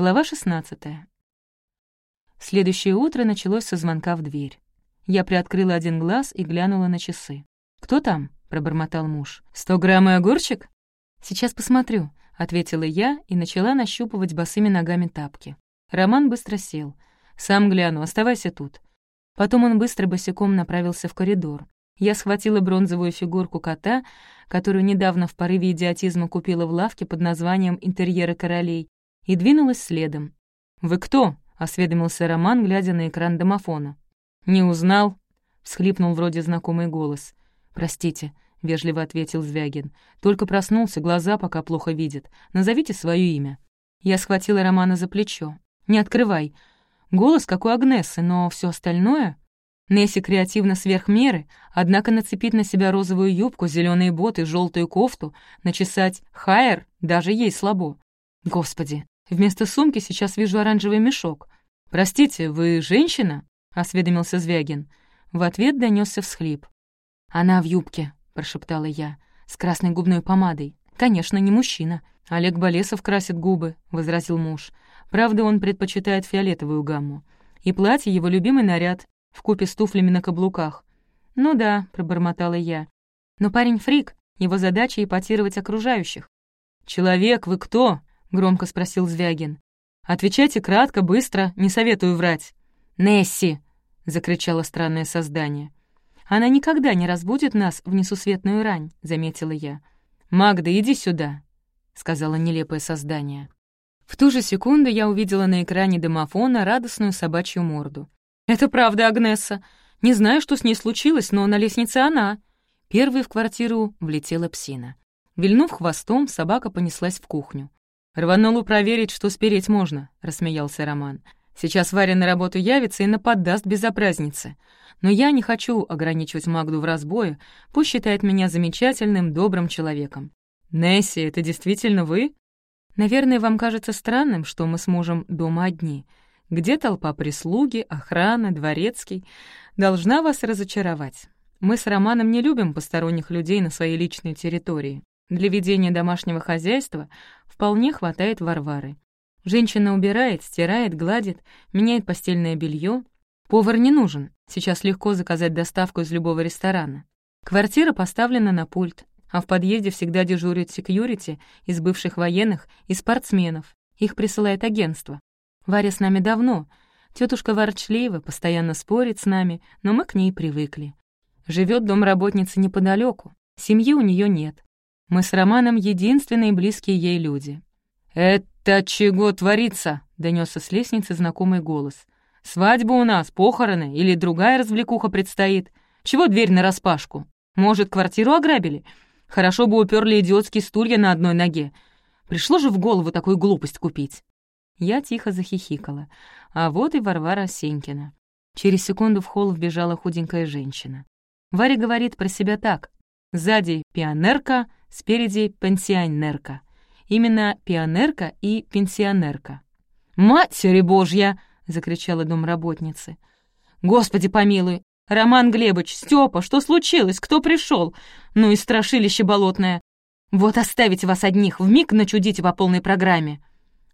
Глава 16. Следующее утро началось со звонка в дверь. Я приоткрыла один глаз и глянула на часы. «Кто там?» — пробормотал муж. «Сто грамм и огурчик?» «Сейчас посмотрю», — ответила я и начала нащупывать босыми ногами тапки. Роман быстро сел. «Сам гляну, оставайся тут». Потом он быстро босиком направился в коридор. Я схватила бронзовую фигурку кота, которую недавно в порыве идиотизма купила в лавке под названием «Интерьеры королей», и двинулась следом. «Вы кто?» — осведомился Роман, глядя на экран домофона. «Не узнал?» — всхлипнул вроде знакомый голос. «Простите», — вежливо ответил Звягин. «Только проснулся, глаза пока плохо видят. Назовите свое имя». Я схватила Романа за плечо. «Не открывай. Голос, как у Агнессы, но все остальное...» Несси креативно сверх меры, однако нацепить на себя розовую юбку, зеленые боты, желтую кофту, начесать хайер даже ей слабо. Господи, вместо сумки сейчас вижу оранжевый мешок. «Простите, вы женщина?» — осведомился Звягин. В ответ донесся всхлип. «Она в юбке», — прошептала я, — «с красной губной помадой. Конечно, не мужчина. Олег Болесов красит губы», — возразил муж. «Правда, он предпочитает фиолетовую гамму. И платье — его любимый наряд, в купе с туфлями на каблуках. «Ну да», — пробормотала я. «Но парень фрик, его задача — эпатировать окружающих». «Человек, вы кто?» — громко спросил Звягин. «Отвечайте кратко, быстро, не советую врать». «Несси!» — закричало странное создание. «Она никогда не разбудит нас в несусветную рань», — заметила я. «Магда, иди сюда», — сказала нелепое создание. В ту же секунду я увидела на экране домофона радостную собачью морду. «Это правда, Агнесса. Не знаю, что с ней случилось, но на лестнице она». Первой в квартиру влетела псина. Вильнув хвостом, собака понеслась в кухню. «Рванула проверить, что спереть можно», — рассмеялся Роман. «Сейчас Варя на работу явится и наподдаст безобразнице. Но я не хочу ограничивать Магду в разбое, пусть считает меня замечательным, добрым человеком». «Несси, это действительно вы?» «Наверное, вам кажется странным, что мы с мужем дома одни», где толпа прислуги, охрана, дворецкий, должна вас разочаровать. Мы с Романом не любим посторонних людей на своей личной территории. Для ведения домашнего хозяйства вполне хватает Варвары. Женщина убирает, стирает, гладит, меняет постельное белье. Повар не нужен, сейчас легко заказать доставку из любого ресторана. Квартира поставлена на пульт, а в подъезде всегда дежурит секьюрити из бывших военных и спортсменов. Их присылает агентство. Варя с нами давно. Тетушка ворчлива, постоянно спорит с нами, но мы к ней привыкли. Живет домработница неподалеку, семьи у нее нет. Мы с Романом единственные близкие ей люди. «Это чего творится?» — донесся с лестницы знакомый голос. «Свадьба у нас, похороны или другая развлекуха предстоит. Чего дверь нараспашку? Может, квартиру ограбили? Хорошо бы уперли идиотские стулья на одной ноге. Пришло же в голову такую глупость купить. Я тихо захихикала. А вот и Варвара Сенькина. Через секунду в холл вбежала худенькая женщина. Варя говорит про себя так. Сзади пионерка, спереди пенсионерка. Именно пионерка и пенсионерка. «Матерь Божья!» — закричала домработница. «Господи помилуй! Роман Глебович, Степа, что случилось? Кто пришел? Ну и страшилище болотное! Вот оставить вас одних, вмиг начудите по полной программе!»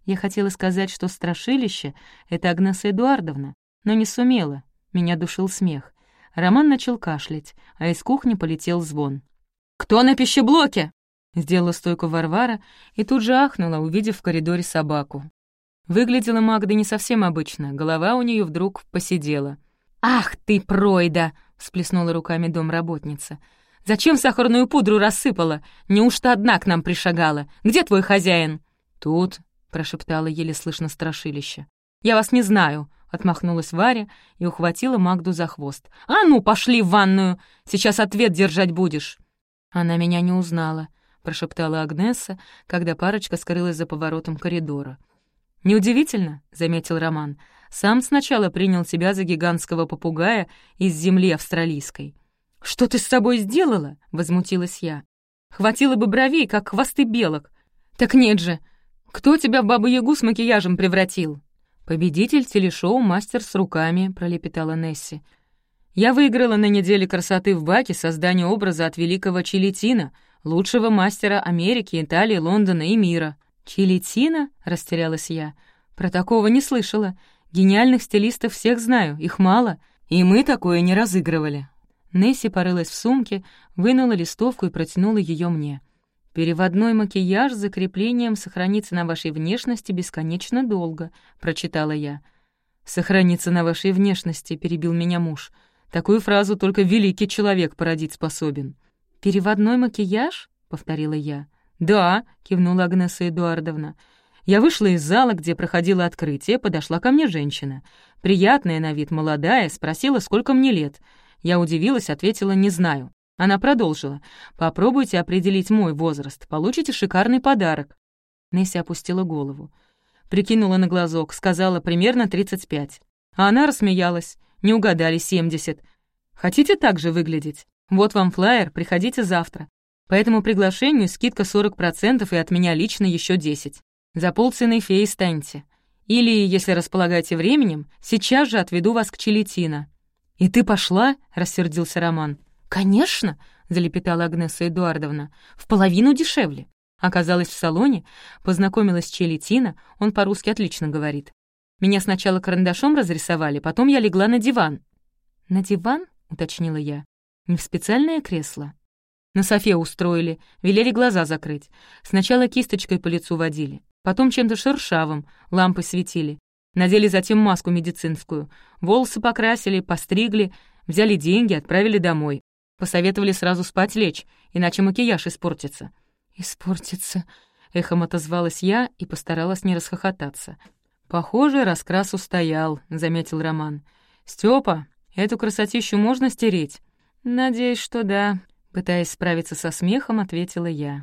Я хотела сказать, что страшилище — это Агнеса Эдуардовна, но не сумела. Меня душил смех. Роман начал кашлять, а из кухни полетел звон. «Кто на пищеблоке?» Сделала стойку Варвара и тут же ахнула, увидев в коридоре собаку. Выглядела Магда не совсем обычно, голова у нее вдруг посидела. «Ах ты, пройда!» — всплеснула руками домработница. «Зачем сахарную пудру рассыпала? Неужто одна к нам пришагала? Где твой хозяин?» «Тут», прошептала еле слышно страшилище. «Я вас не знаю», — отмахнулась Варя и ухватила Магду за хвост. «А ну, пошли в ванную! Сейчас ответ держать будешь!» «Она меня не узнала», — прошептала Агнеса, когда парочка скрылась за поворотом коридора. «Неудивительно», — заметил Роман. «Сам сначала принял себя за гигантского попугая из земли австралийской». «Что ты с собой сделала?» — возмутилась я. «Хватило бы бровей, как хвосты белок». «Так нет же, «Кто тебя в Бабу-Ягу с макияжем превратил?» «Победитель телешоу «Мастер с руками», — пролепетала Несси. «Я выиграла на неделе красоты в Баке создание образа от великого Чилитина, лучшего мастера Америки, Италии, Лондона и мира». «Чилитина?» — растерялась я. «Про такого не слышала. Гениальных стилистов всех знаю, их мало, и мы такое не разыгрывали». Несси порылась в сумке, вынула листовку и протянула ее мне. «Переводной макияж с закреплением сохранится на вашей внешности бесконечно долго», — прочитала я. «Сохранится на вашей внешности», — перебил меня муж. «Такую фразу только великий человек породить способен». «Переводной макияж?» — повторила я. «Да», — кивнула Агнеса Эдуардовна. Я вышла из зала, где проходило открытие, подошла ко мне женщина. Приятная на вид, молодая, спросила, сколько мне лет. Я удивилась, ответила «не знаю». Она продолжила. «Попробуйте определить мой возраст, получите шикарный подарок». Несси опустила голову. Прикинула на глазок, сказала примерно 35. А она рассмеялась. Не угадали 70. Хотите так же выглядеть? Вот вам флаер, приходите завтра. По этому приглашению скидка 40% и от меня лично еще 10. За полцены феи станьте. Или, если располагаете временем, сейчас же отведу вас к Челетина». «И ты пошла?» — рассердился Роман. «Конечно!» — залепетала Агнеса Эдуардовна. «В половину дешевле». Оказалась в салоне, познакомилась с Челетина, он по-русски отлично говорит. Меня сначала карандашом разрисовали, потом я легла на диван. «На диван?» — уточнила я. «Не в специальное кресло?» На софе устроили, велели глаза закрыть. Сначала кисточкой по лицу водили, потом чем-то шершавым, лампы светили. Надели затем маску медицинскую, волосы покрасили, постригли, взяли деньги, отправили домой. Посоветовали сразу спать лечь, иначе макияж испортится. «Испортится», — эхом отозвалась я и постаралась не расхохотаться. «Похоже, раскрас устоял», — заметил Роман. «Стёпа, эту красотищу можно стереть?» «Надеюсь, что да», Пытаясь справиться со смехом, ответила я.